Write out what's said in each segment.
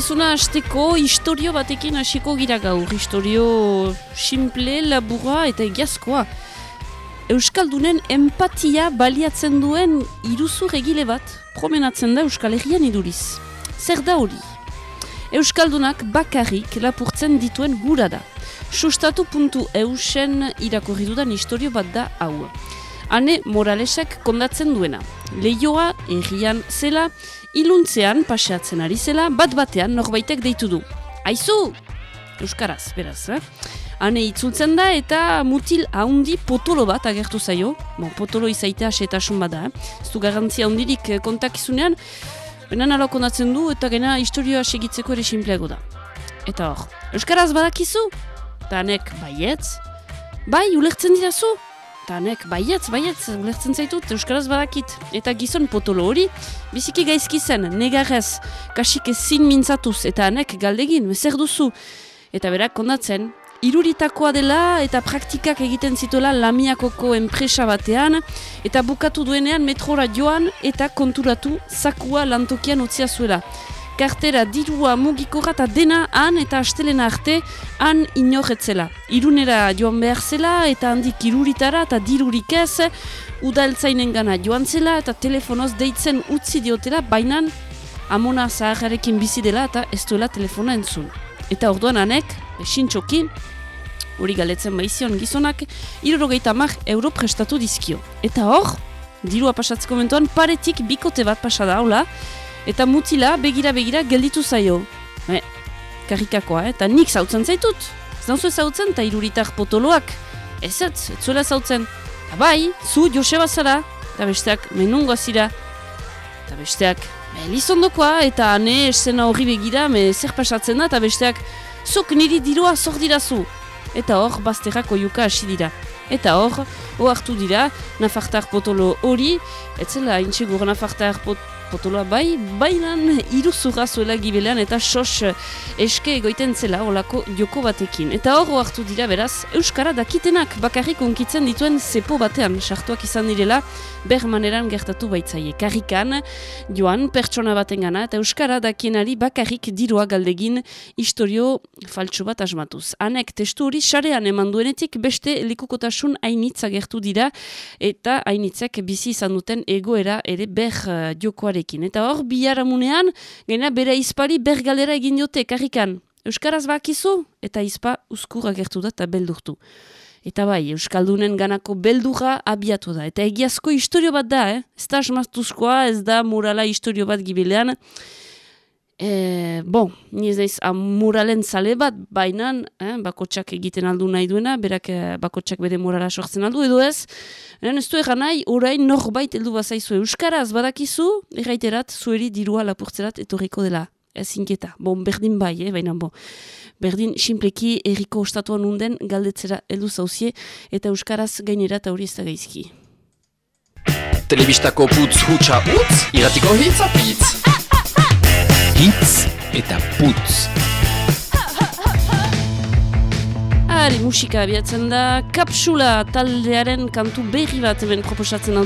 emankizuna hasteko historio batekin hasiko gira gaur. Historio simple, labura eta egiazkoa. Euskaldunen empatia baliatzen duen iruzur egile bat promenatzen da Euskal Herrian iduriz. Zer da hori? Euskaldunak bakarrik lapurtzen dituen gura da. Sustatu puntu eusen irakorri dudan historio bat da hau. Hane moralesek kondatzen duena. Leioa, errian zela, iluntzean paseatzen ari zela, bat batean norbaitek deitu du. Aizu! Euskaraz, beraz, eh? Hane itzultzen da eta mutil haundi potolo bat agertu zaio. Bon, potolo izaitea setasun bada, eh? Ez du garantzia haundirik eh, kontakizunean, Benan alo kondatzen du eta gena historioa segitzeko ere simpleago da. Eta hor, Euskaraz badakizu? Tanek baietz? Bai, ulertzen dirazu? Tanek baietz, baietz, ulertzen zaitut, Euskaraz badakit. Eta gizon potolo hori, biziki gaizki zen, negarrez, kasik ezin mintzatuz, eta anek galdegin, zer duzu? Eta berak kondatzen, iruritakoa dela eta praktikak egiten zituela lamiakoko enpresa batean eta bukatu duenean metrora joan eta konturatu zakua lantokian utzia zuela. Kartera dirua mugikora eta dena han eta astelena arte han inorretzela. Irunera joan behar zela eta handik iruritara eta dirurik ez udaltzainen gana joan zela eta telefonoz deitzen utzi diotela bainan amona zaharrekin bizi dela eta ez duela telefona entzun. Eta orduan anek, esintxoki, hori galetzen baizion gizonak, irurogeita mar euro prestatu dizkio. Eta hor, dirua pasatzeko mentuan, paretik bikote bat pasada haula, eta mutila begira-begira gelditu zaio. E, karikakoa, eta nik zautzen zaitut. Zanzu zautzen, eta iruritar potoloak. Ez ez, ez zuela zautzen. Eta bai, zu Joseba zara, eta besteak menungo zira. Eta besteak, Elizondokoa eta ane esena horri begira, me zer pasatzen da, eta besteak, zuk niri dirua zor dirazu. Eta hor, bazterrako juka hasi dira. Eta hor, ohartu dira, nafartar potolo hori, etzela haintxegur nafartar pot potoloa bai, bainan iruzurra zuela gibelean eta sos eske egoiten zela olako joko batekin. Eta hor hartu dira beraz, Euskara dakitenak bakarrik onkitzen dituen zepo batean, sartuak izan direla, ber maneran gertatu baitzaie. Karrikan, joan, pertsona baten gana, eta Euskara dakienari bakarrik dirua galdegin historio faltsu bat asmatuz. Hanek testu hori sarean eman duenetik beste likukotasun hainitza gertu dira, eta hainitzek bizi izan duten egoera ere ber uh, jokoare Eta hor, biharamunean, gena bere izpari bergalera egin diote, karrikan. Euskaraz bakizu, eta izpa uzkurra gertu da eta beldurtu. Eta bai, Euskaldunen ganako beldurra abiatu da. Eta egiazko historio bat da, eh? ez da asmaztuzkoa, ez da murala historio bat gibilean. E, bon, ni ez daiz muralen zale bat, baina eh, bakotsak egiten aldu nahi duena, berak eh, bakotsak bere murala sortzen aldu, edo ez, Eren ez du egan nahi, orain norbait heldu bazaizu Euskaraz badakizu, erraiterat, zueri dirua lapurtzerat etorriko dela. Ez inketa, bon, berdin bai, eh, baina bon. Berdin, simpleki erriko ostatuan unden galdetzera heldu zauzie, eta Euskaraz gainera eta hori ez da gaizki. Telebistako putz hutsa utz, iratiko hitz apitz. Hitz eta putz. Ari musika abiatzen da, kapsula taldearen kantu berri bat hemen proposatzen hau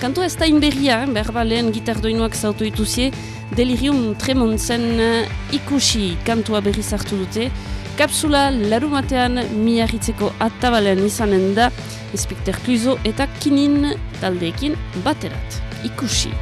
Kantu ez da inberria, eh? behar ba lehen gitardoinuak zautu ituzie, delirium tremontzen uh, ikusi kantua berri zartu dute. Kapsula larumatean miarritzeko atabalen izanen da, Inspektor Kluzo eta Kinin taldeekin baterat. Ikusi.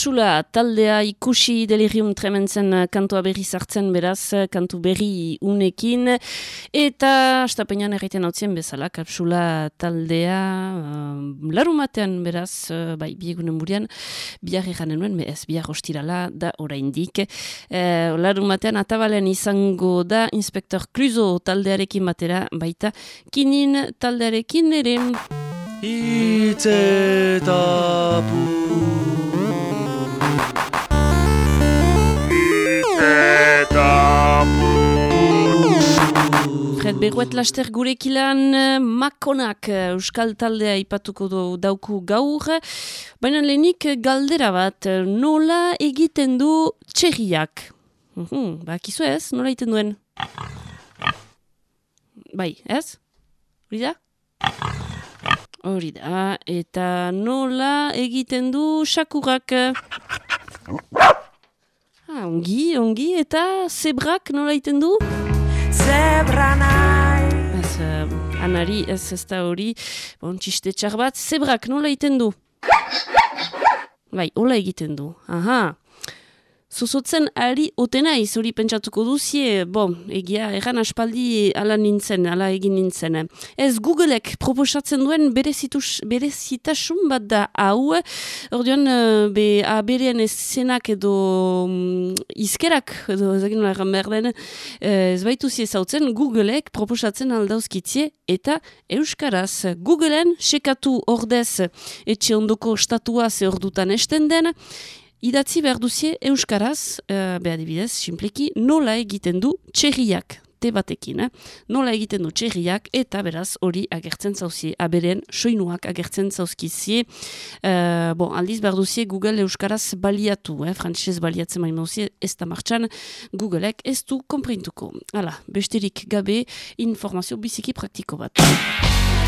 Kapsula taldea ikusi delirium trementzen eh, kantua berri zartzen beraz, eh, kantu berri unekin. Eta astapenean erraiten hau bezala, kapsula taldea uh, larumatean beraz, uh, bai, biegunen burian, biar eganen nuen, ez biar hostirala da oraindik. Uh, larumatean atabalen izango da inspektor Cluzo taldearekin batera, baita, kinin taldearekin ere... Itzetapu Berruet laster gurekilan makonak euskal taldea ipatuko do, dauku gaur. Baina lehenik galdera bat, nola egiten du txerriak? Uhum, ba, kizu ez, nola egiten duen? Bai, ez? Hori da? Hori da, eta nola egiten du xakurak? Ah, ongi, ongi, eta zebrak nola iten du? Zebra nahi! Ez, uh, anari, ez ez da hori, bon, txiste txar bat, zebrak nola iten du? Bai, hola egiten du, aha. Zuzotzen ari otena izuri pentsatuko duzie, bo, egia, erran aspaldi ala nintzen, ala egin nintzen. Ez Googleek proposatzen duen berezitasun bat da hau, ordean, eh, be, aberean eszenak edo um, izkerak, edo ezagin erran behar den, eh, ez baitu zautzen, Googleek proposatzen aldauzkitzie eta Euskaraz. Googleen sekatu ordez etxe ondoko statua ze ordutan esten den, Idatzi behar duzie Euskaraz, uh, behar dibidez, simpleki, nola egiten du txerriak, te batekin, eh? nola egiten du txerriak, eta beraz hori agertzen zauzie, aberen soinuak agertzen zauzkizie. Uh, bon, aldiz behar duzie Google Euskaraz baliatu, eh? frantzez baliatzen main mauzie, ez da martxan, Googleek ez du komprintuko. Hala, besterik gabe, informazio biziki praktiko bat.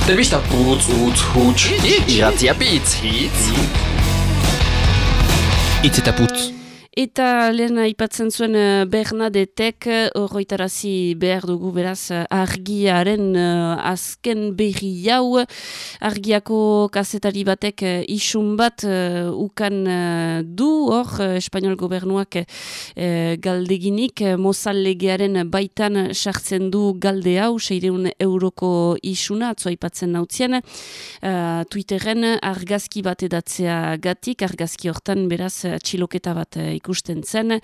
Zerbista putz, utz, hutz, hitz, hitz, Itz eta putz. Eta lehen aipatzen zuen uh, Bernadetek horroitarazi behar dugu beraz argiaren uh, azken berri jau argiako kazetari batek isun bat ukan du. Hor Espainiol gobernuak uh, galdeginik mozallegearen baitan sartzen du galde hau seireun euroko isuna atzo aipatzen nautzien uh, Twitteren argazki bat edatzea gatik argazki hortan beraz txiloketa bat ikusten zen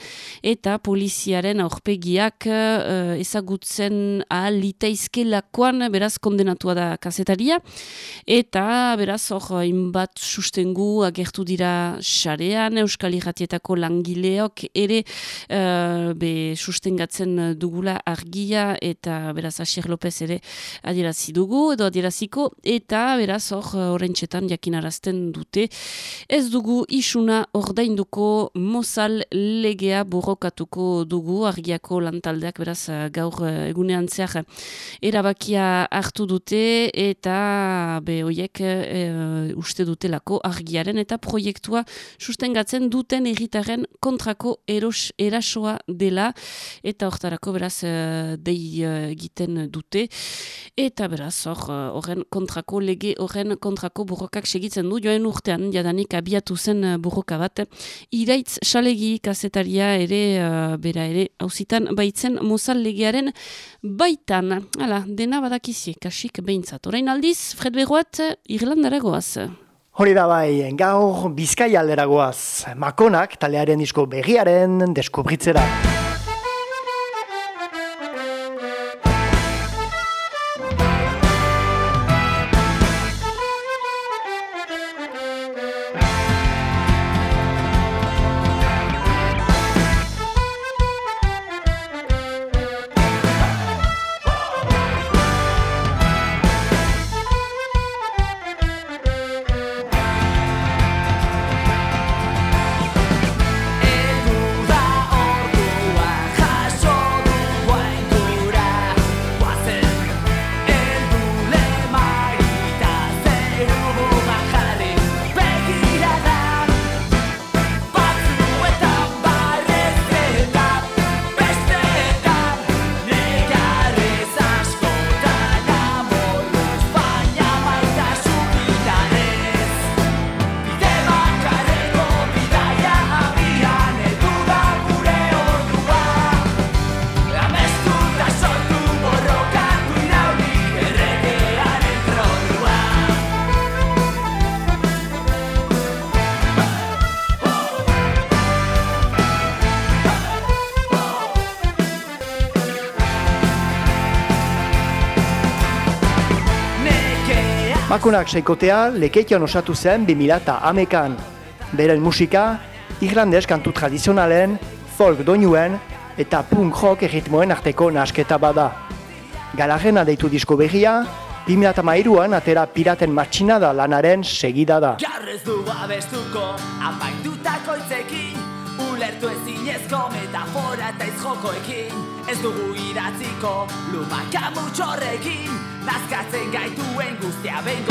eta poliziaren aurpegiak uh, ezagutzen ahal liteizkelakoan beraz kondenatua da kazetaria. Eta beraz hor inbat sustengu agertu dira xarean Euskal Iratietako langileok ere uh, be sustengatzen dugula argia eta beraz Asier López ere adierazi dugu edo adieraziko. Eta beraz hor horrentxetan jakinarazten dute ez dugu isuna ordainduko moza legea burrokatuko dugu argiako lantaldeak beraz eh, gaur eh, egunean zehar erabakia hartu dute eta be hoiek e, uste dutelako argiaren eta proiektua sustengatzen duten erritaren kontrako eros, erasoa dela eta hortarako beraz dei egiten dute. Eta beraz horren kontrako lege horren kontrako burrokak segitzen du. Joen urtean jadanik abiatu zen burroka bat. Iraitz xale Aregi kazetaria ere, uh, bera ere, hauzitan baitzen mozal legearen baitan. Hala, dena badakizie, kasik behintzat. Horain aldiz, Fred Begoat, Irlandara goaz. Hori da bai, gaur bizkai aldera goaz. Makonak, talearen disko begiaren deskubritzera. Makonak seikotea lekeikian osatu zen 2000 amekan. Beren musika, irlandez kantu tradizionalen, folk doinuen eta punk rock erritmoen arteko nasketa bada. Galarrena deitu disko berria, 2008an atera piraten matxina da lanaren segida da. Garrez dugu abestuko, apaindutako itzekin, ulertu ezinezko metafora eta izjokoekin, ez dugu iratziko, lumaka mutxorrekin, nazkatzen gaituen guztia bengo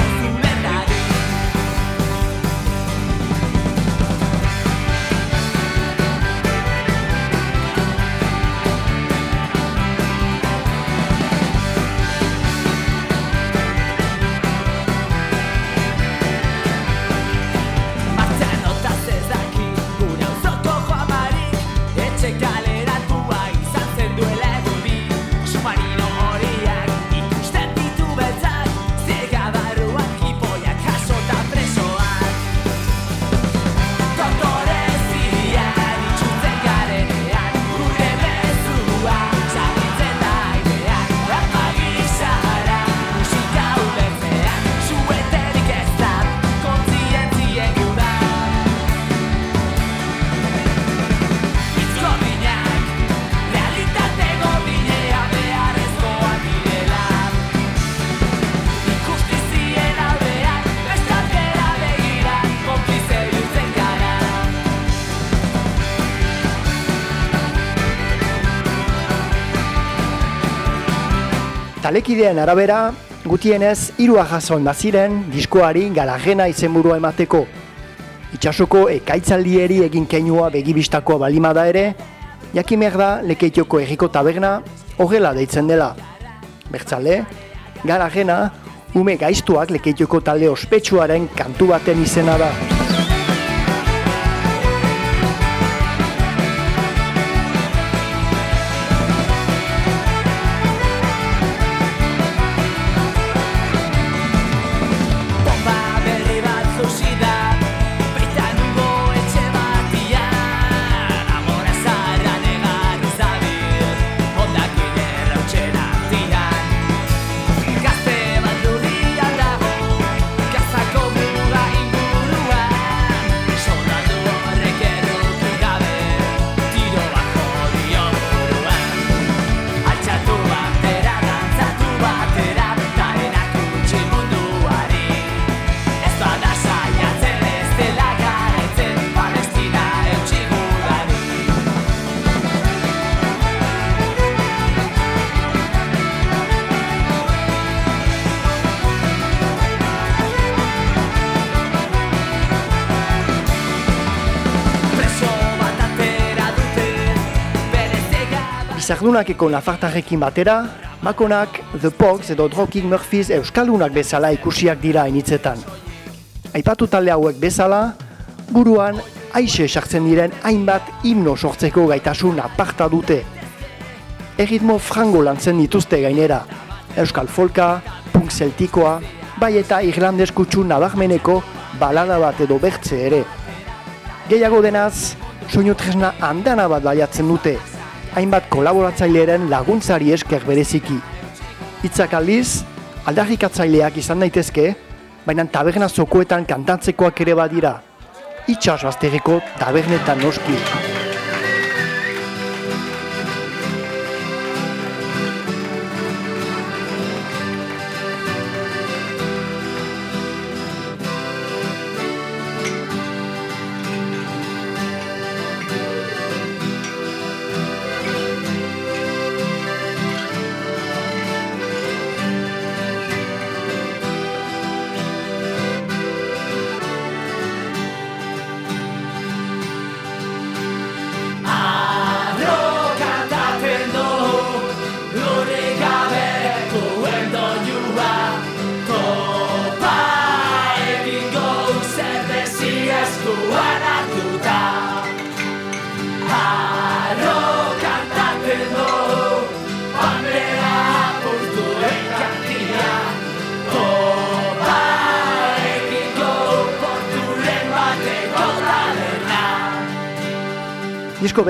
Talekideen arabera, gutienez hirua jasoin baziren diskoari galagena izenburua emateko. Itxasoko ekaitzaldieri egin keinua begibistakoa balimada ere, jakimer da lekeitioko erriko taberna horrela deitzen dela. Bertzale, galagena, ume gaiztuak lekeitioko talde ospetsuaren kantu baten izena da. Bizardunakeko nafartarrekin batera, Makonak, The Pogs edo Dropkick Murphys euskaldunak bezala ikusiak dira initzetan. Aipatu talde hauek bezala, buruan aixe sartzen diren hainbat himno sortzeko gaitasun aparta dute. Erritmo frango lantzen dituzte gainera, euskal folka, punk zeltikoa, bai eta irlandes kutsu nabarmeneko balada bat edo bertze ere. Gehiago denaz, soinu tresna handana bat baliatzen dute, hainbat kolaboratzaileren laguntzari esker bereziki. Hitzak aldiz, aldarrikatzaileak izan daitezke, baina taberna zokoetan kantatzekoak ere badira. Itxas bazterreko tabernetan noski.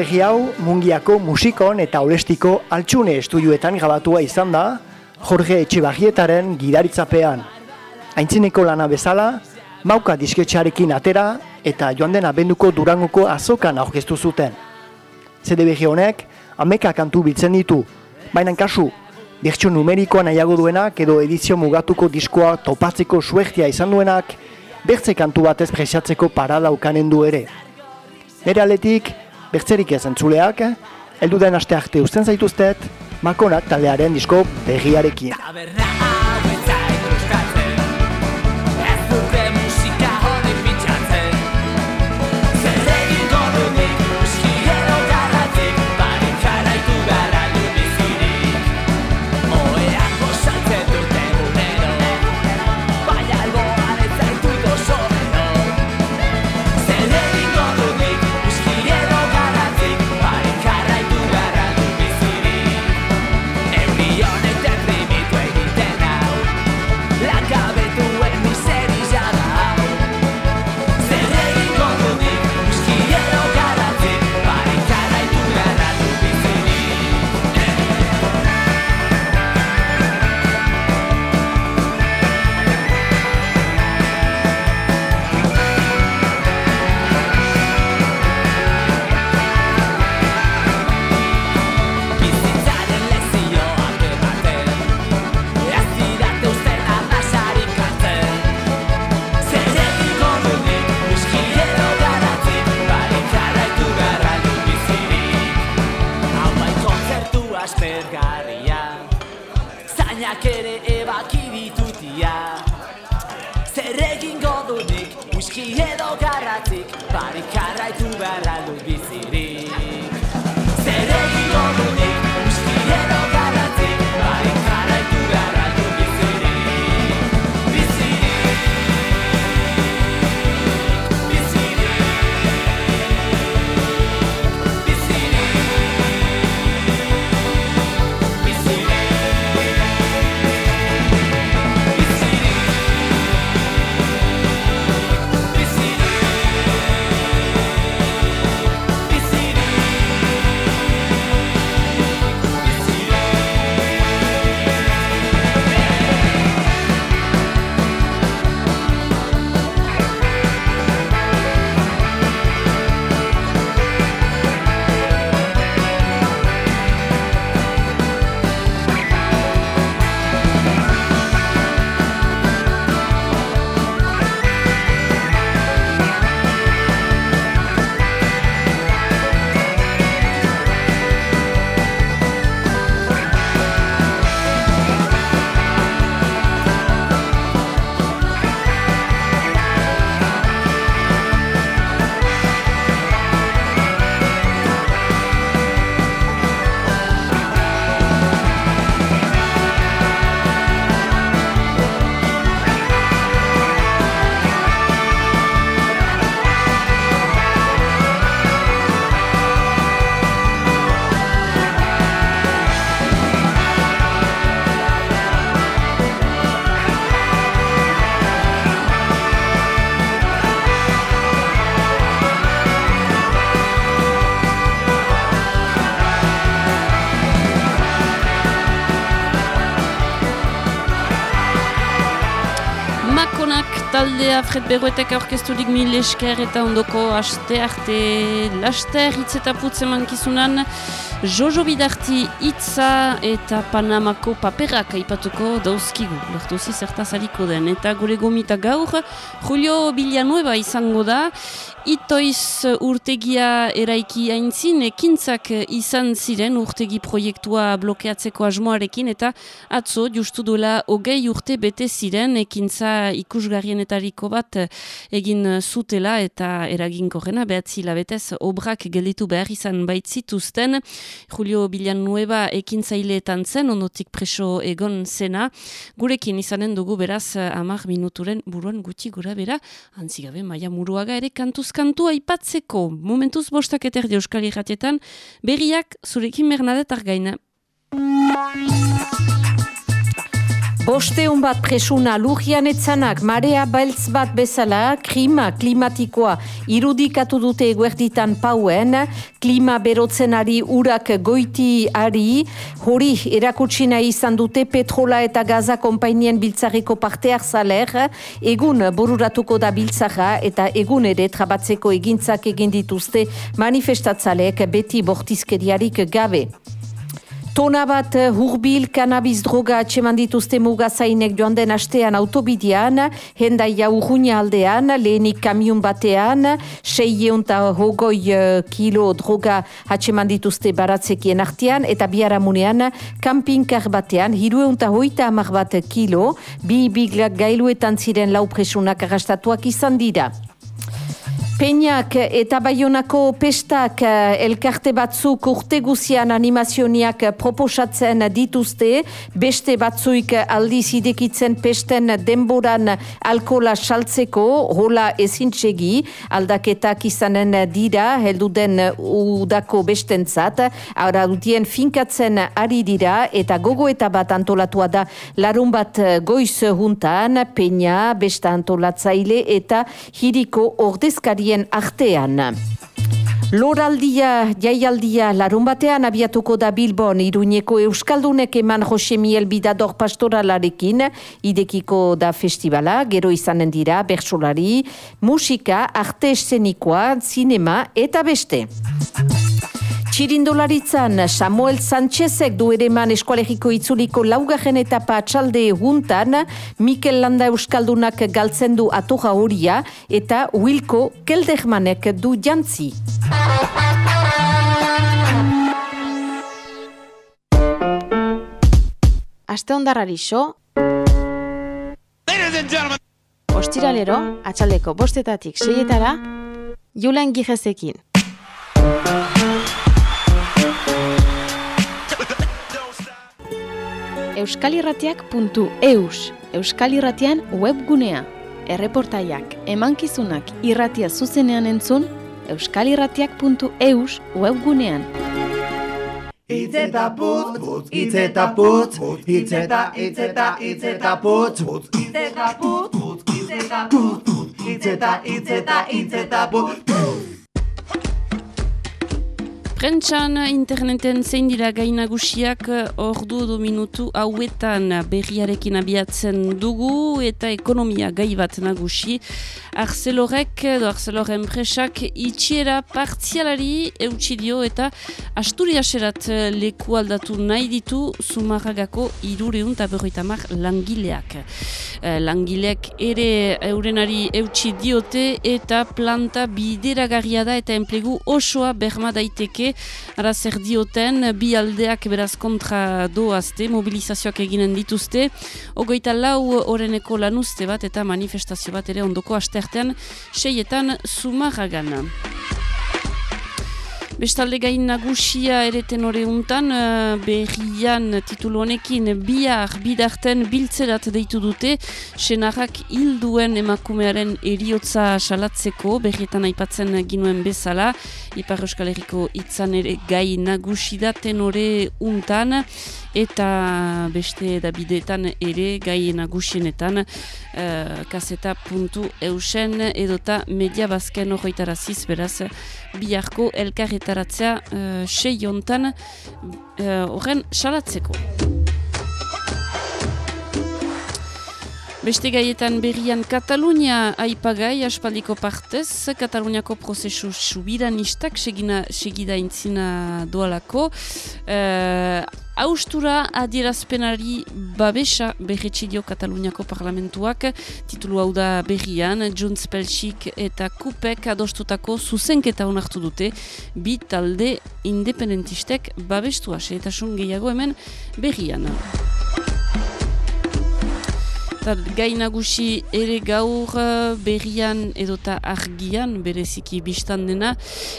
Berri hau Mungiako musikon eta olestiko altxune estudioetan grabatua izan da Jorge Etxebarrietaren gidaritzapean. Aintzineko lana bezala, mauka disketxarekin atera eta joan den abenduko durangoko azokan aurkeztu zuten. CDBG honek, ameka kantu biltzen ditu, baina kasu, bertso numerikoa nahiago duenak edo edizio mugatuko diskoa topatzeko suertia izan duenak, bertze kantu batez presiatzeko parada ukanen du ere. Nere aletik, bertzerik ez entzuleak, heldu den aste arte usten zaituztet, makonak taldearen disko berriarekin. Taldea Fred Beruetek aurkezturik mil esker eta ondoko aste arte laster hitz eta putz emankizunan Jojo Bidarti hitza eta Panamako paperak aipatuko dauzkigu. Lortuzi zertaz aliko den. Eta gure gomita gaur, Julio Villanueva izango da, Itoiz urtegia eraiki aintzin, ekintzak izan ziren urtegi proiektua blokeatzeko asmoarekin, eta atzo, justu duela hogei urte bete ziren, ekintza ikusgarrienetariko bat egin zutela eta eraginkorrena, behatzi labetez, obrak gelditu behar izan baitzituzten, Julio Villanueva ekintzaileetan zen, ondotik preso egon zena, gurekin izanen dugu beraz amar minuturen buruan gutxi gura bera, antzigabe maia muruaga ere kantuz kantu aipatzeko. Momentuz bostak eterdi euskal irratietan, berriak zurekin Bernadette Argaina. Bosteun bat presuna lujian etzanak marea beltz bat bezala klima klimatikoa irudikatu dute eguerditan pauen, klima berotzenari urak goiti ari, hori erakutsina izan dute petrola eta gaza konpainien biltzareko parteak zaler, egun bururatuko da biltzara eta egun ere trabatzeko egintzak egin dituzte manifestatzalek beti bortizkeriarik gabe. Tona bat eh, hurbil kanabiz droga atseman dituzte mugazainek joan den astean autobidean, hendaia urruña aldean, lehenik kamion batean, sei hogoi eh, kilo droga atseman dituzte baratzekien artean, eta biaramunean kampinkar batean, hiru eunta hoita amar bat kilo, bi biglak gailuetan ziren laupresunak agastatuak izan dira. Peñak eta Baionako pestak eh, elkarte batzuk urte guzian animazioniak proposatzen dituzte, beste batzuik aldiz idekitzen pesten denboran alkola saltzeko, hola ezintsegi, aldaketak izanen dira, heldu den udako bestentzat, ara finkatzen ari dira, eta gogo eta bat antolatua da larun bat goiz juntan, Peña, besta antolatzaile eta hiriko ordezkari artean. Loraldia, jaialdia, larun batean abiatuko da Bilbon, iruñeko Euskaldunek eman Jose Miel Bidador pastoralarekin, idekiko da festivala, gero izanen dira, bersolari, musika, arte eszenikoa, zinema eta beste. Txirindolaritzan, Samuel Sánchezek du ere man eskualegiko itzuliko laugarren etapa atxalde juntan, Mikel Landa Euskaldunak galtzen du atoja horia eta Wilko Keldermanek du jantzi. Aste ondarrari so, Ostiralero, atxaldeko bostetatik seietara, Julen Gijezekin. euskalirratiak.eus Euskal Irratian webgunea. Erreportaiak, emankizunak irratia zuzenean entzun, euskalirratiak.eus webgunean. Itzeta putz, putz, itzeta putz, itzeta, itzeta, itzeta putz, putz, itzeta putz, itzeta, itzeta, itzeta putz. Prentxan interneten zein dira gainagusiak ordu edo minutu hauetan berriarekin abiatzen dugu eta ekonomia gai bat nagusi. Arcelorek edo Arcelor enpresak itxiera partzialari eutxidio eta Asturiaserat leku aldatu nahi ditu Zumarragako irureun eta langileak. Eh, langileak ere eurenari eutxi diote eta planta bideragarria da eta enplegu osoa berma daiteke ara zer dioten, bi aldeak beraz kontra doazte, mobilizazioak eginen dituzte, ogoita lau oreneko lanuzte bat eta manifestazio bat ere ondoko astertean seietan sumarragan. Bestalde gain nagusia ereten hori untan, uh, berrian titulu honekin bihar bidarten biltzerat deitu dute, senarrak hilduen emakumearen eriotza salatzeko, berrietan aipatzen ginuen bezala, Ipar Euskal Herriko itzan ere gai nagusidaten hori untan, eta beste dabideetan ere gai nagusienetan uh, kaseta puntu eusen edota media bazken horretaraziz beraz biharko elkarretaratzea uh, sei hontan uh, horren salatzeko. Beste gaietan berrian Katalunia aipagai aspaldiko partez, Kataluniako prozesu subiranistak segida intzina doalako. Uh, Austura adierazpenari babesa berretxidio Kataluniako parlamentuak, titulu hau da berrian, Junts Pelchik eta Kupek adostutako zuzenketa onartu dute, bi talde independentistek babestu ase, eta gehiago hemen berrian. Gai nagusi ere gaur eh, berrian edota argian, bereziki biztan dena,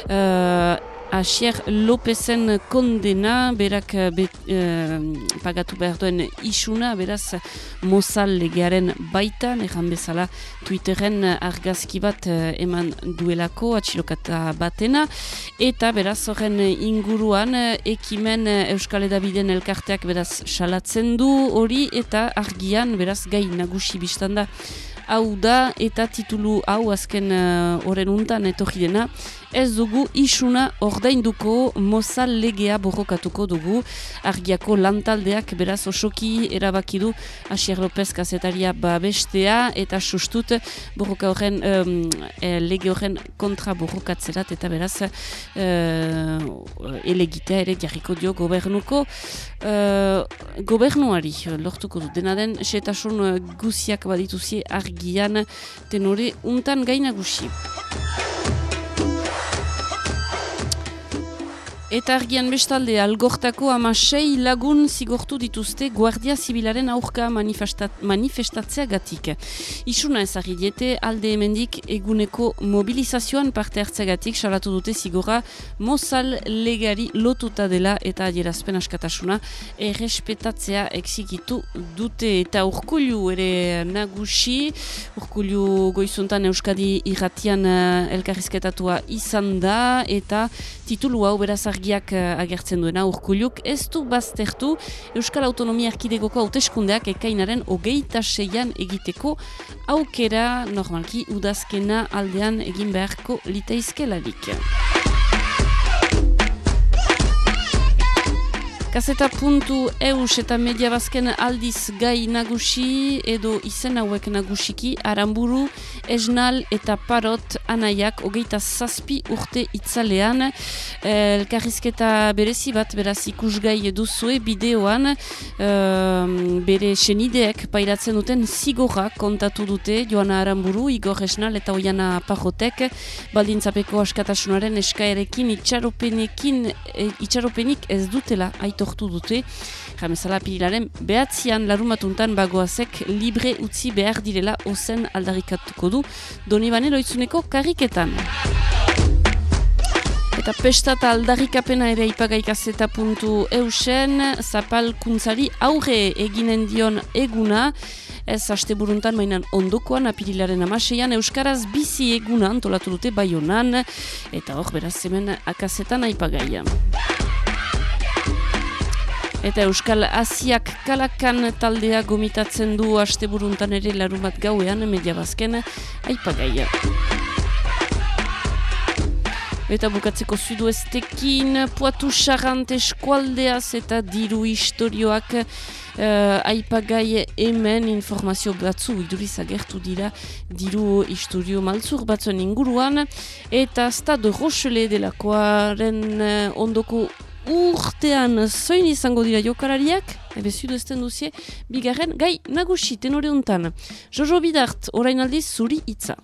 uh, Asier Lopezen kondena, berak eh, be, eh, pagatu behar duen isuna, beraz Mozal legearen baitan, ejan bezala Twitteren argazki bat eh, eman duelako, atxilokata batena, eta beraz horren inguruan ekimen Euskal Edabiden elkarteak beraz salatzen du hori, eta argian beraz gai nagusi biztanda hau da eta titulu hau azken horren uh, untan etorri dena ez dugu isuna ordainduko mozal legea borrokatuko dugu. Argiako lantaldeak beraz osoki erabaki du Asier López kazetaria babestea eta sustut borroka horren um, lege horren kontra borrokatzerat eta beraz uh, elegitea ere jarriko dio gobernuko. Uh, gobernuari lortuko du. Dena den setasun guziak badituzie argian tenore untan gainagusi. Eta argian bestalde, algortako ama sei lagun zigortu dituzte Guardia Zibilaren aurka manifestat, manifestatzea gatik. Isuna ezagri diete alde hemendik eguneko mobilizazioan parte hartzea gatik salatu dute zigora mozal legari lotuta dela eta adierazpen askatasuna errespetatzea exikitu dute eta urkulu ere nagusi, urkulu goizuntan Euskadi irratian uh, elkarrizketatua izan da eta titulu hau beraz argiak uh, agertzen duena urkuluk ez du baztertu Euskal Autonomia Arkidegoko hauteskundeak ekainaren hogeita seian egiteko aukera normalki udazkena aldean egin beharko litaizkelarik. Kaseta puntu eus eta media bazken aldiz gai nagusi edo izen hauek nagusiki aramburu, esnal eta parot anaiak hogeita zazpi urte itzalean. Elkarrizketa berezi bat beraz ikusgai duzue bideoan. Bere senideek pairatzen duten zigorra kontatu dute Joana Aramburu, Igor Esnal eta Oiana Parrotek baldintzapeko askatasunaren eskaerekin itxaropenekin e, itxaropenik ez dutela aitortu dute. Jamezala pirilaren behatzian larumatuntan bagoazek libre utzi behar direla ozen aldarikatuko du Donibane loitzuneko kariketan. Eta pesta eta aldarrikapena ere ipagaikazeta puntu eusen, zapalkuntzari aurre eginen dion eguna, ez haste buruntan mainan ondokoan apirilaren amaseian Euskaraz bizi eguna antolatu dute baionan, eta hor beraz hemen akazetan aipagaia. Eta Euskal Asiak kalakan taldea gomitatzen du asteburuntan ere larumat gauean media bazken aipagaia. Eta bukatzeko zudu estekin, puatu xarrant eskualdeaz eta diru historioak uh, aipagai hemen informazio batzu iduriz agertu dira diru historio maltzur batzuen inguruan. Eta Stade Rochele delakoaren uh, ondoko urtean zoin izango dira jokalariak, ebe zudu ezten duzie, bigarren gai nagusi tenore untan. Jojo Bidart, orain aldiz zuri hitza.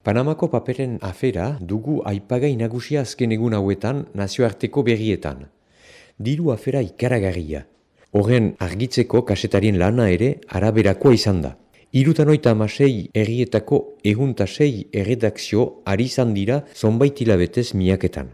Panamako paperen afera dugu aipagai nagusia azken egun hauetan nazioarteko berrietan. Diru afera ikaragarria. Horren argitzeko kasetarien lana ere araberakoa izan da. Irutan oita amasei errietako eguntasei erredakzio ari izan dira zonbait hilabetez miaketan.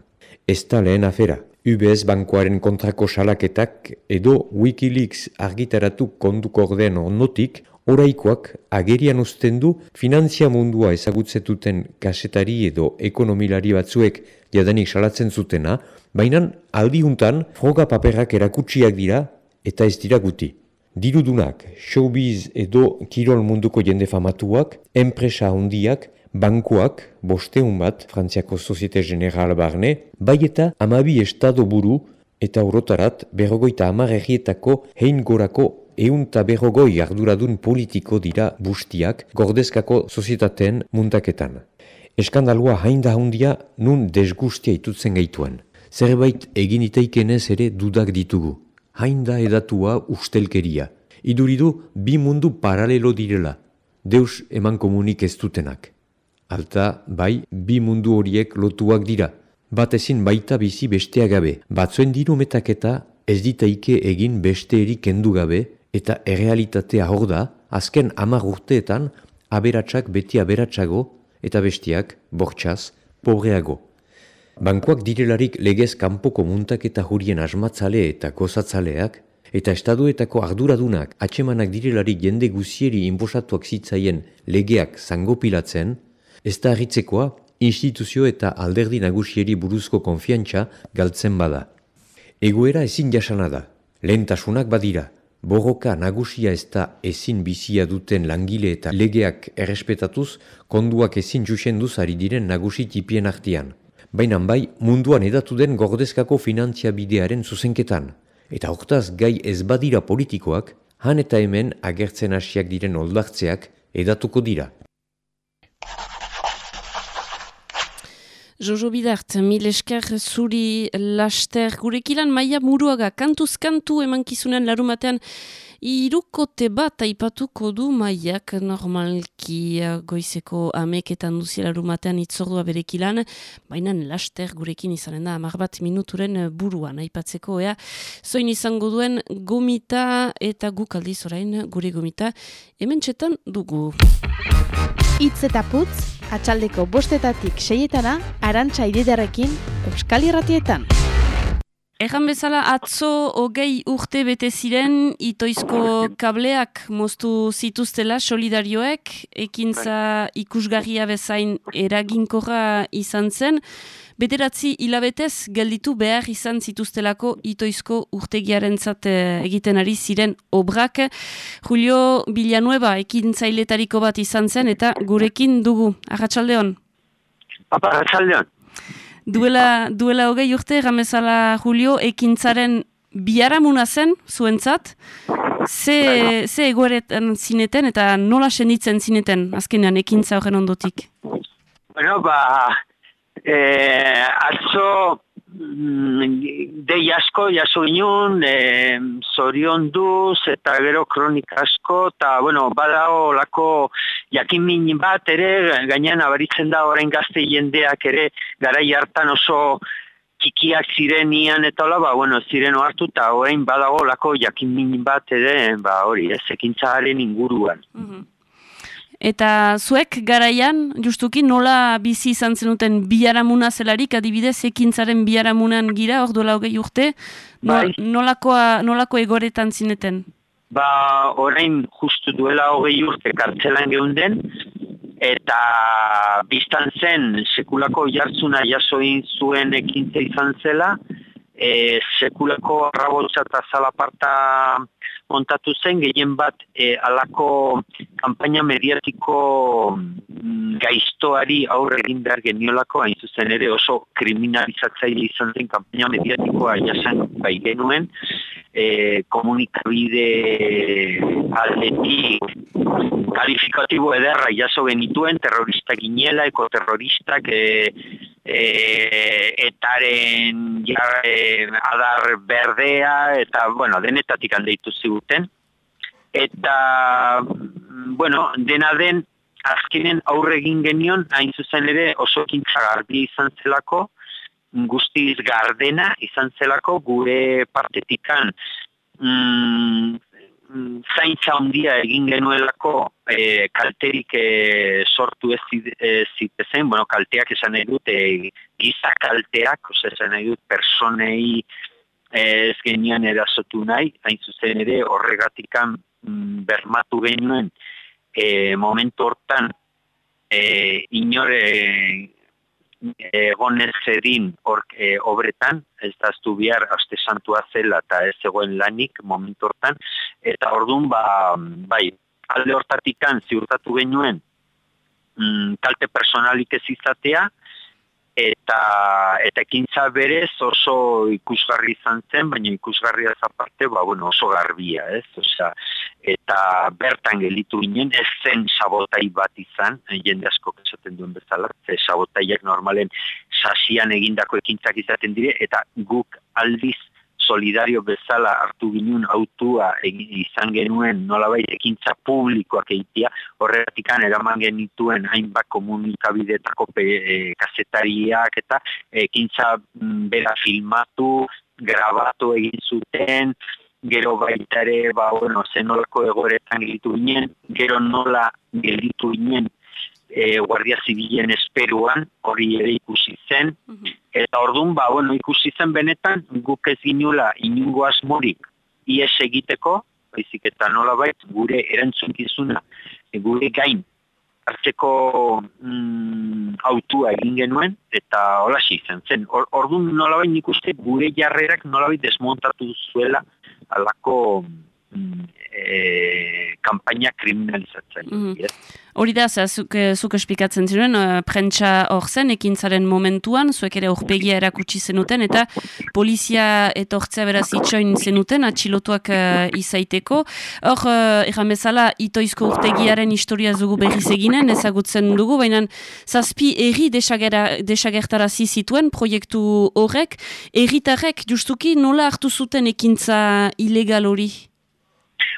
Ez da lehen afera, UBS bankoaren kontrako salaketak edo Wikileaks argitaratu konduko orden ondotik, oraikoak agerian uzten du finanzia mundua ezagutzetuten kasetari edo ekonomilari batzuek jadanik salatzen zutena, baina aldihuntan froga paperak erakutsiak dira eta ez dira guti. Dirudunak, showbiz edo kirol munduko jende famatuak, enpresa hondiak, bankuak, bosteun bat, Frantziako Soziete General barne, bai eta amabi estado buru eta urotarat berrogoita amarregietako hein gorako eunta berrogoi arduradun politiko dira bustiak gordezkako sozietateen muntaketan. Eskandalua hain da hundia nun desgustia itutzen gaituen. Zerbait egin iteikenez ere dudak ditugu hainda edatua ustelkeria. Iduridu bi mundu paralelo direla, deus eman komunik ez dutenak. Alta, bai, bi mundu horiek lotuak dira. Bat ezin baita bizi bestea gabe. Batzuen diru metaketa ez ditaike egin beste kendu gabe eta errealitatea hor da, azken amar urteetan, aberatsak beti aberatsago eta bestiak, bortxaz, pobreago. Bankoak direlarik legez kanpoko muntak eta jurien asmatzale eta gozatzaleak, eta estaduetako arduradunak atxemanak direlarik jende guzieri inbosatuak zitzaien legeak zangopilatzen, ez da harritzekoa instituzio eta alderdi nagusieri buruzko konfiantza galtzen bada. Egoera ezin jasana da, lehentasunak badira, borroka nagusia ez da ezin bizia duten langile eta legeak errespetatuz, konduak ezin jusenduz ari diren nagusi tipien artian. Baina bai, munduan edatu den gordezkako finantzia bidearen zuzenketan. Eta hortaz gai ez badira politikoak, han eta hemen agertzen hasiak diren oldartzeak edatuko dira. Jojo Bidart, mil esker zuri laster gurekilan maia muruaga kantuz kantu emankizunen larumatean irukote bat aipatuko du maiak normalki goizeko ameketan duzia larumatean itzordua berekilan, baina laster gurekin izanen da, amar bat minuturen buruan aipatzeko, ea, zoin izango duen gomita eta gukaldiz orain gure gomita, hemen txetan dugu. Itz eta putz, atxaldeko bostetatik seietana, arantxa ididarekin, Euskal Irratietan. Egan bezala atzo hogei urte bete ziren itoizko kableak moztu zituztela solidarioek, ekintza ikusgarria bezain eraginkorra izan zen, Bederatzi hilabetez gelditu behar izan zituztelako itoizko urtegiaren eh, egiten ari ziren obrak. Julio Villanueva ekin zailetariko bat izan zen eta gurekin dugu. Arratxaldeon? Apa, arratxaldeon. Duela, duela hogei urte, ramezala Julio, ekintzaren biaramuna zen zuentzat. Ze, ze egoeretan zineten eta nola senditzen zineten azkenean ekintza horren ondotik? Bueno, ba, eh, atzo dei asko jaso ginen, eh, zorion duz eta gero kronika asko, eta bueno, badao lako jakin min bat ere, gainean abaritzen da orain gazte jendeak ere, garai hartan oso txikiak zirenian eta hola, ba, bueno, ziren hartu eta orain badago lako jakin min bat ere, ba, hori, ez, ekintzaren inguruan. Mhm. Eta zuek garaian, justuki nola bizi izan zenuten biaramuna zelarik, adibidez ekintzaren biaramunan gira, hor duela hogei urte, Bai. nolakoa, nolako egoretan zineten? Ba, orain justu duela hogei urte kartzelan geunden, eta biztan zen sekulako jartzuna jasoin zuen ekintza izan zela, e, sekulako arrabotza eta zalaparta montatu zen, gehien bat e, alako kampaina mediatiko mm, gaiztoari aurre egin behar geniolako, hain zuzen ere oso kriminalizatzaile izan zen kampaina mediatikoa jasan bai genuen, e, komunikabide aldetik kalifikatibo ederra jaso genituen, terrorista ginela, ekoterroristak, e, e, etaren ja, e, adar berdea, eta, bueno, denetatik aldeitu ziguten. Eta, bueno, dena den, azkenen aurre egin genion, hain zuzen ere oso garbi izan zelako, guztiz gardena izan zelako gure partetikan mm, zaintza handia egin genuelako e, kalterik e, sortu ez zitezen, bueno, kalteak esan nahi dut, e, giza kalteak, ose esan nahi dut, personei e, ez genian erasotu nahi, hain zuzen ere horregatikan mm, bermatu genuen e, momentu hortan e, inore egon ez zedin e, obretan, ez da aztu bihar aste santua zela eta ez zegoen lanik momentu hortan, eta orduan ba, bai, alde hortatikan ziurtatu genuen mm, kalte personalik ez izatea, eta eta ekintza berez oso ikusgarri izan zen, baina ikusgarria ez aparte, ba, bueno, oso garbia, ez? Osea, eta bertan gelitu ginen, ez zen sabotai bat izan, jende asko esaten duen bezala, ze sabotaiak normalen sasian egindako ekintzak izaten dire, eta guk aldiz solidario bezala hartu ginen autua izan genuen nolabait ekintza publikoak eitia, horretik eraman genituen hainbat komunikabidetako e, kasetariak eta ekintza mm, bera filmatu, grabatu egin zuten, gero baita ere, ba, bueno, zenolako egoretan gitu ginen, gero nola gelditu ginen e, Guardia Zibilen esperuan, hori ere ikusi zen, eta orduan, ba, bueno, ikusi zen benetan, guk ez ginula inungo asmorik ies egiteko, baizik eta nolabait gure erantzunkizuna, e, gure gain hartzeko mm, autua egin genuen, eta hola izan zen. Or, orduan nolabait nik uste gure jarrerak nolabait desmontatu zuela alako mm, e, kampaina kriminalizatzen. Mhm. Hori da, za, zuk, eh, zuk espikatzen ziren, uh, prentsa hor zen, ekintzaren momentuan, zuek ere urpegia erakutsi zenuten, eta polizia etortzea beraz itxoin zenuten, atxilotuak uh, izaiteko. Hor, uh, egan bezala, itoizko urtegiaren historia zugu berriz eginen, ezagutzen dugu, baina zazpi erri desagertarazi zituen proiektu horrek, erritarrek justuki nola hartu zuten ekintza ilegal hori?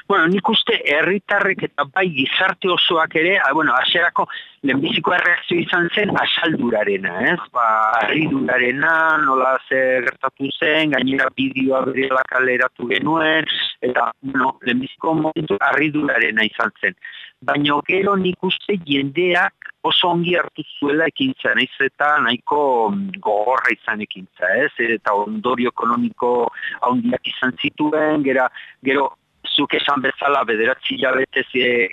Bueno, nik uste herritarrek eta bai gizarte osoak ere, a, bueno, aserako lehenbiziko erreakzio izan zen asaldurarena, ez? Ba, arridurarena, nola gertatu zen, gainera bideoa berela kaleratu genuen, eta, bueno, lehenbiziko momentu arridurarena izan zen. Baina gero nik uste jendeak oso ongi hartu zuela ekintza, nahiz eta nahiko gogorra izan ekintza, ez? Eta ondorio ekonomiko handiak izan zituen, gera, gero zuk esan bezala bederatzi jabetez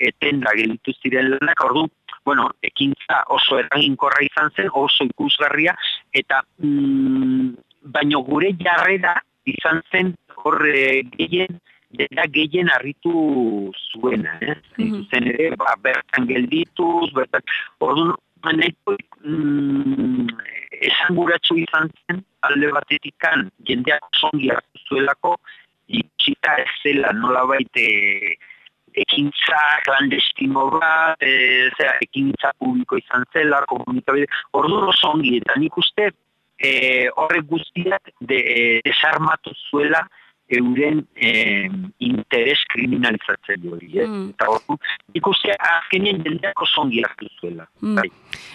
etenda gelitu ziren lanak, ordu, bueno, ekintza oso eraginkorra izan zen, oso ikusgarria, eta mm, baino gure jarrera izan zen horre gehien, dela gehien harritu zuena, eh? Mm Zen ere, ba, bertan geldituz, bertan, ordu, neko, mm, esan guratxo izan zen, alde batetikan, jendeak zongi hartu zuelako, itxita ez zela nola baite ekintza klandestino bat, e, zera, ekintza publiko izan zela, komunikabide, ordu ongi, eta nik uste e, horrek guztiak de, desarmatu zuela euren eh, interes kriminalizatzen hori. Eh? Mm. Eta hori, ikuste azkenien jendeako zongi hartu zuela. Mm. Bai.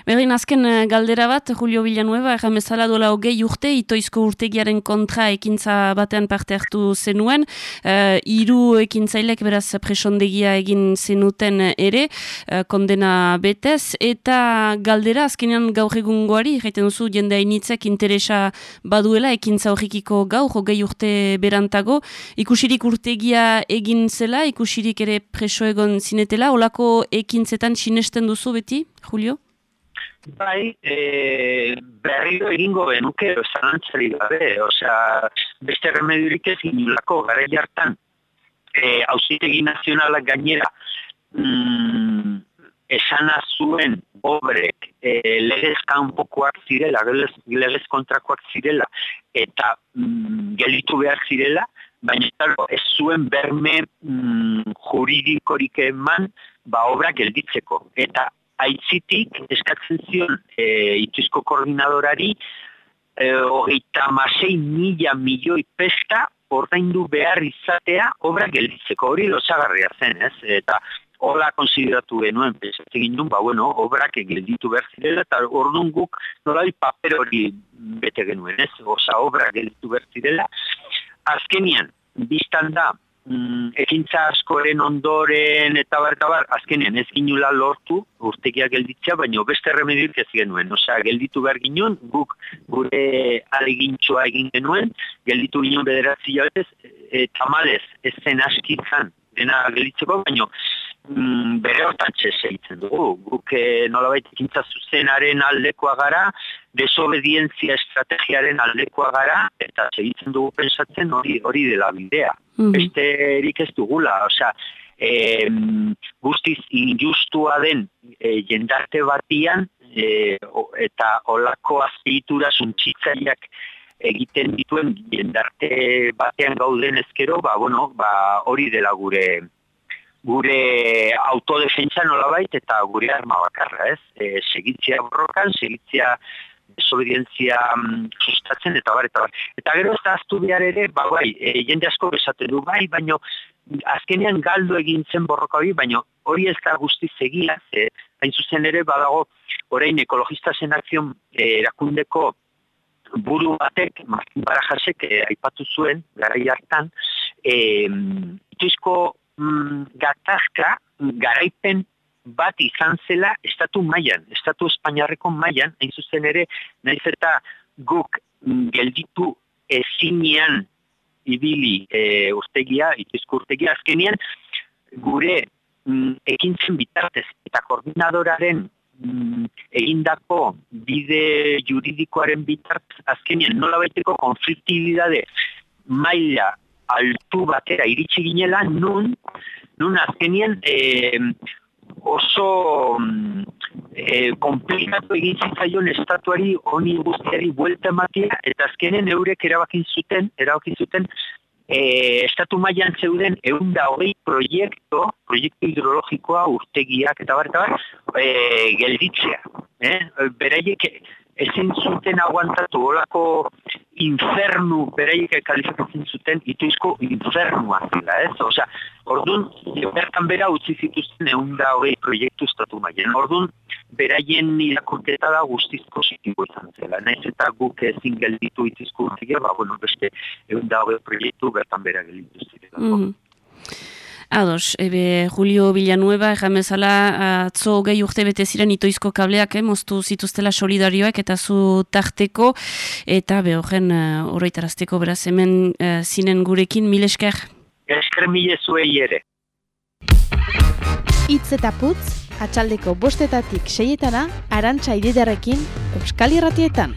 Berdin, azken eh, galdera bat, Julio Villanueva, erramezala dola hogei urte, itoizko urtegiaren kontra ekintza batean parte hartu zenuen, uh, iru ekintzailek beraz presondegia egin zenuten ere, uh, kondena betez, eta galdera azkenean gaur egungoari, jaiten duzu jende hainitzek interesa baduela ekintza horrikiko gaur, hogei urte berantak dago, ikusirik urtegia egin zela, ikusirik ere preso egon zinetela, olako ekintzetan sinesten duzu beti, Julio? Bai, e, berriro egingo benuke, zalantzari gabe, osea, beste remediurik ez inulako, gara jartan, e, hausitegi nazionalak gainera, mm, esana zuen obrek e, legez kanpokoak zirela, legez kontrakoak zirela, eta mm, gelitu behar zirela, baina talo, ez zuen berme mm, juridikorik eman ba obra gelditzeko. Eta aitzitik eskatzen zion e, ituzko koordinadorari e, hogeita masei mila milioi pesta ordaindu behar izatea obra gelditzeko. Hori lozagarria zen, ez? Eta hola konsideratu genuen, pesatzen gindun, ba, bueno, obrak gelditu behar zirela, eta orduan guk nolai paper hori bete genuen, ez? Osa, obrak gelditu behar zirela. Azkenian, biztan da, mm, ekintza askoren ondoren eta bar, eta bar, azkenean ez ginula lortu urtekia gelditzea, baina beste remedioik ez genuen. Osea, gelditu behar ginen, guk gure alegintxoa egin genuen, gelditu ginen bederatzi jabez, eta malez, ez zen askitzan, dena gelditzeko, baina mm, bere hortan txese dugu. Guk e, nolabait ikintza zuzenaren aldekoa gara, desobedientzia estrategiaren aldekoa gara, eta segitzen dugu pensatzen hori hori dela bidea. Mm Beste erik ez dugula, osea, e, guztiz injustua den e, jendarte batian, e, eta olako azpeitura zuntxitzaileak egiten dituen jendarte batean gauden ezkero, ba, bueno, ba, hori dela gure gure autodefentsa nolabait eta gure arma bakarra, ez? E, segitzia borrokan, segitzia desobedientzia mm, sustatzen eta bar, eta bar. Eta gero ez da aztu behar ere, ba, bai, e, jende asko besaten du, bai, baino azkenean galdu egin zen borroka hori, baino hori ez da guzti zegia, ze, hain zuzen ere, badago, orain ekologista zen akzion e, erakundeko buru batek, Martin Barajasek, e, aipatu zuen, gara hartan, e, ituizko mm, gatazka garaipen bat izan zela estatu mailan, estatu espainiarreko mailan, hain zuzen ere, naiz eta guk gelditu ezinean ibili e, urtegia, ituzko urtegia, azkenian gure mm, ekintzen bitartez eta koordinadoraren mm, egindako bide juridikoaren bitartez azkenian nola baiteko konfliktibidade maila altu batera iritsi ginela nun, nun azkenien e, oso e, komplikatu egin zitzaion estatuari honi guztiari buelta ematea eta azkenen eurek erabakin zuten, erabakin zuten e, estatu mailan zeuden egun da hogei proiektu, proiektu hidrologikoa urtegiak eta bar, eta bar, e, gelditzea. Eh? Beraiek ezin zuten aguantatu olako infernu beraiek kalifikatzen zuten ituizko infernua zela, ez? Osea, orduan, bertan bera utzi zituzten egun da hogei proiektu estatu maien. Orduan, beraien irakurketa da guztiz positibo izan zela. Naiz eta guk ezin gelditu itizko urtik, ba, bueno, beste egun da hogei proiektu bertan bera gelditu zirela. Mm. Ados, ebe Julio Villanueva, erramezala, atzo gehi urte bete ziren itoizko kableak, eh, moztu zituztela solidarioak eta zu tarteko, eta be horren uh, oroitarazteko beraz hemen uh, zinen gurekin, mil esker? Esker mile zuei ere. Itz eta putz, atxaldeko bostetatik seietana, arantxa ididarekin, Euskal Irratietan.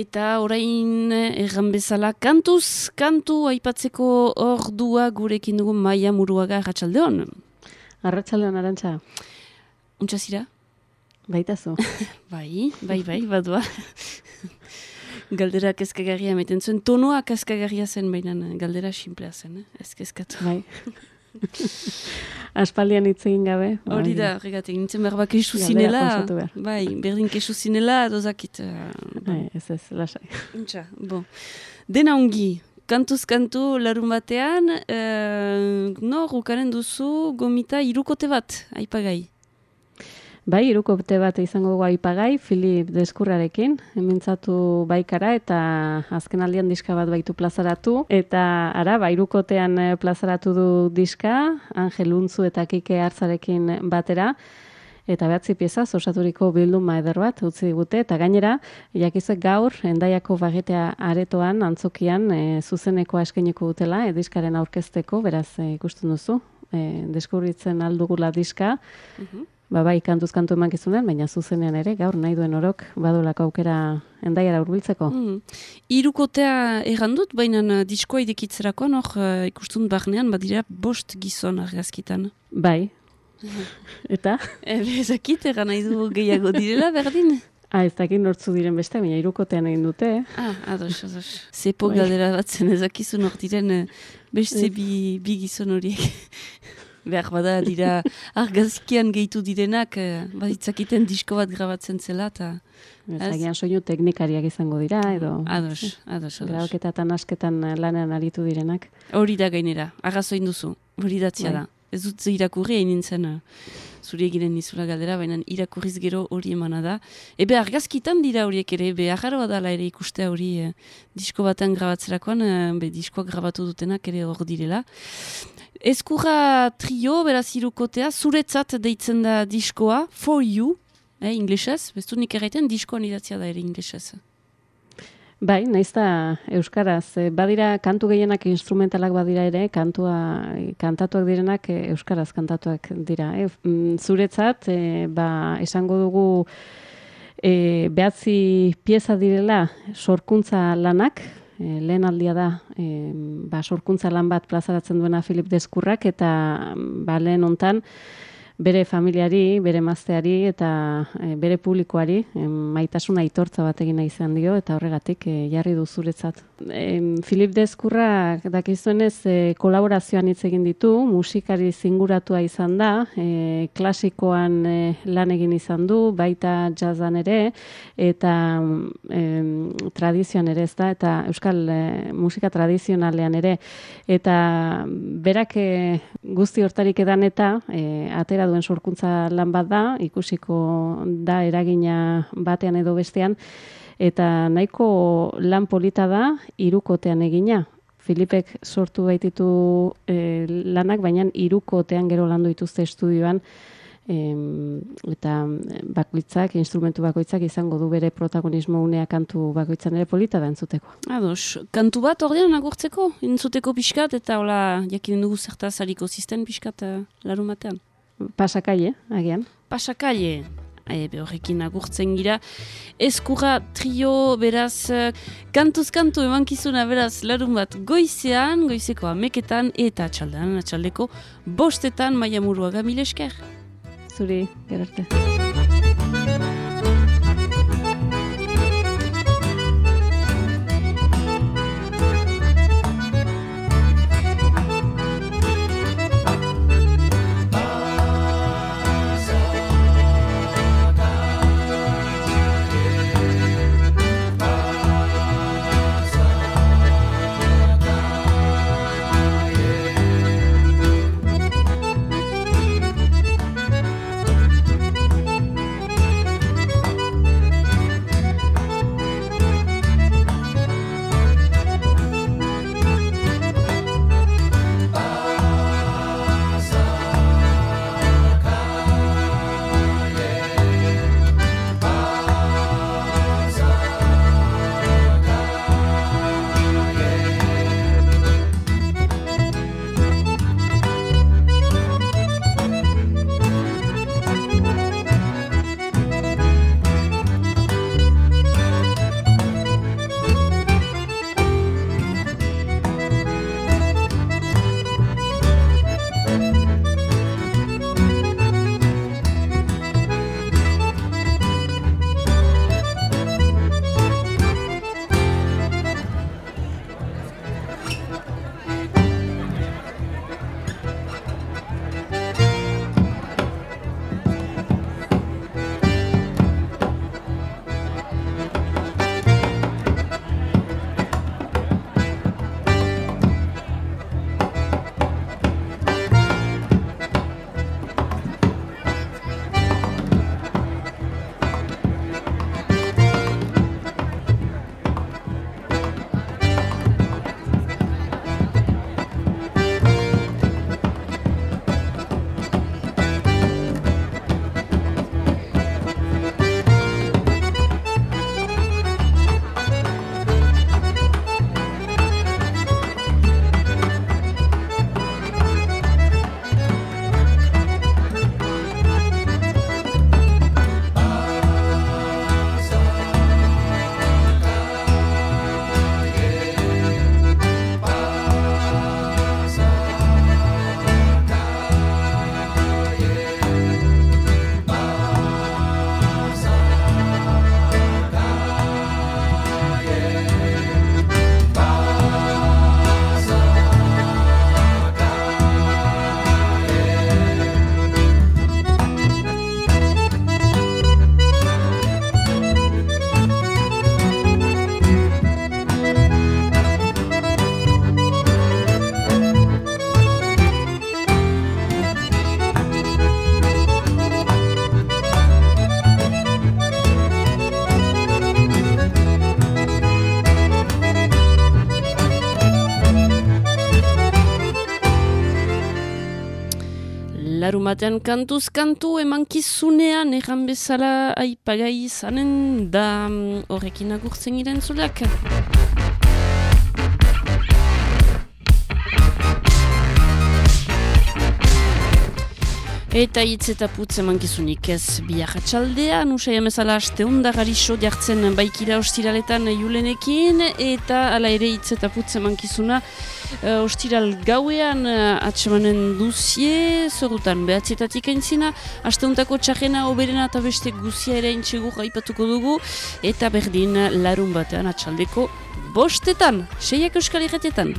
Eta orain eh, erran bezala kantuz, kantu aipatzeko ordua gurekin dugun maia muruaga ratxaldeon. Arratxaldeon, arantxa, Untsa zira? baitazu. Bai, bai, bai, badua. galdera kezkagarria emeten zuen, tonoa kezkagarria zen, baina galdera simplea zen, eh? ez kezkatu. bai. Aspaldian hitz egin gabe. Hori bai. da, regatik, nintzen behar bak Galdera zinela, bai, berdin kesu zinela, dozakit. Uh, Bai, ez ez, lasai. Untxa, bon. Dena ongi, kantuz kantu larun batean, uh, nor ukaren duzu gomita irukote bat, aipagai. Bai, irukote bat izango dugu aipagai, Filip Deskurrarekin, emintzatu baikara eta azken aldian diska bat baitu plazaratu. Eta ara, ba, irukotean eh, plazaratu du diska, Angel Untzu eta Kike Hartzarekin batera. Eta behatzi pieza, osaturiko bilduma eder bat utzi digute, eta gainera, jakizek gaur, endaiako bagetea aretoan, antzokian, e, zuzenekoa eskainiko dutela, e, diskaren aurkezteko, beraz, ikusten duzu, e, deskubritzen aldugula diska, ba bai kantuz kantu emankizunen, baina zuzenean ere gaur nahi duen orok badolako aukera endaiara hurbiltzeko. Mm. Irukotea errandut, baina uh, diskoa idekitzerakoan, hor uh, ikustun barnean, badira bost gizon argazkitan. Bai. Eta? Ebe, ezakit, erran nahi du gehiago direla, berdin? Ah, ez dakit nortzu diren beste, baina irukotean egin dute. eh? Ah, ados, ados. Zepo Bai. galdera bat zen ezakizu nor diren eh, beste bi, bi gizon horiek. Behar bada dira argazkian gehitu direnak, eh, baditzakiten disko bat grabatzen zela, eta Ez agian soinu teknikariak izango dira, edo... ados, ados, ados. Grabaketa eta nasketan lanean aritu direnak. Hori da gainera, arrazoin duzu, hori datzia Bai. da. Ez dut irakurri egin nintzen uh, zure eginen nizula galdera, baina irakurriz gero hori emana da. Ebe argazkitan dira horiek ere, ebe agarroa dala ere ikustea hori eh, disko batean grabatzerakoan, eh, be diskoak grabatu dutenak ere hor direla. Ezkurra trio, beraz irukotea, zuretzat deitzen da diskoa, for you, eh, inglesez, bestu nik erraiten diskoan idatzia da ere inglesez. Bai, naiz da euskaraz. Eh, Badira kantu gehienak instrumentalak badira ere, kantua kantatuak direnak eh, euskaraz kantatuak dira. Eh? Mm, Zuretzat, eh, ba, esango dugu eh, behatzi pieza direla sorkuntza lanak, eh, lehen aldia da, eh, ba, sorkuntza lan bat plazaratzen duena Filip Deskurrak, eta ba, lehen hontan, bere familiari, bere mazteari eta e, bere publikoari e, maitasuna aitortza bat egin nahi izan dio eta horregatik e, jarri du zuretzat. E, Filip Dezkurra dakizuenez e, kolaborazioan hitz egin ditu, musikari zinguratua izan da, e, klasikoan e, lan egin izan du, baita jazzan ere eta e, tradizioan ere ez da, eta euskal e, musika tradizionalean ere eta berak e, guzti hortarik edan eta e, atera duen sorkuntza lan bat da, ikusiko da eragina batean edo bestean, eta nahiko lan polita da irukotean egina. Filipek sortu baititu e, lanak, baina irukotean gero landu dituzte estudioan, em, eta bakoitzak, instrumentu bakoitzak izango du bere protagonismo unea kantu bakoitzan ere polita da entzuteko. Ados, kantu bat ordean agurtzeko, entzuteko pixkat, eta hola, jakinen dugu zertaz hariko zisten pixkat uh, larumatean. Pasakaie, agian. Pasakaie, e, horrekin agurtzen gira. Eskurra trio, beraz, kantuz kantu emankizuna, beraz, larun bat goizean, goizeko ameketan, eta atxaldean, atxaldeko, bostetan, maia muruaga mil esker. Zuri, gerarte. Batean kantuz kantu emankizunean erran bezala aipagai izanen da mm, horrekin agurtzen giren zuleak. Eta hitz eta putz emankizunik ez biak atxaldea, nusai amezala aste honda garixo jartzen baikira ostiraletan julenekin, eta ala ere hitz eta putz emankizuna uh, ostiral gauean uh, atsemanen duzie, zorutan behatzietatik aintzina, aste hontako txajena oberena eta beste guzia ere intxegu gaipatuko dugu, eta berdin larun batean atxaldeko bostetan, seiak euskal irretetan.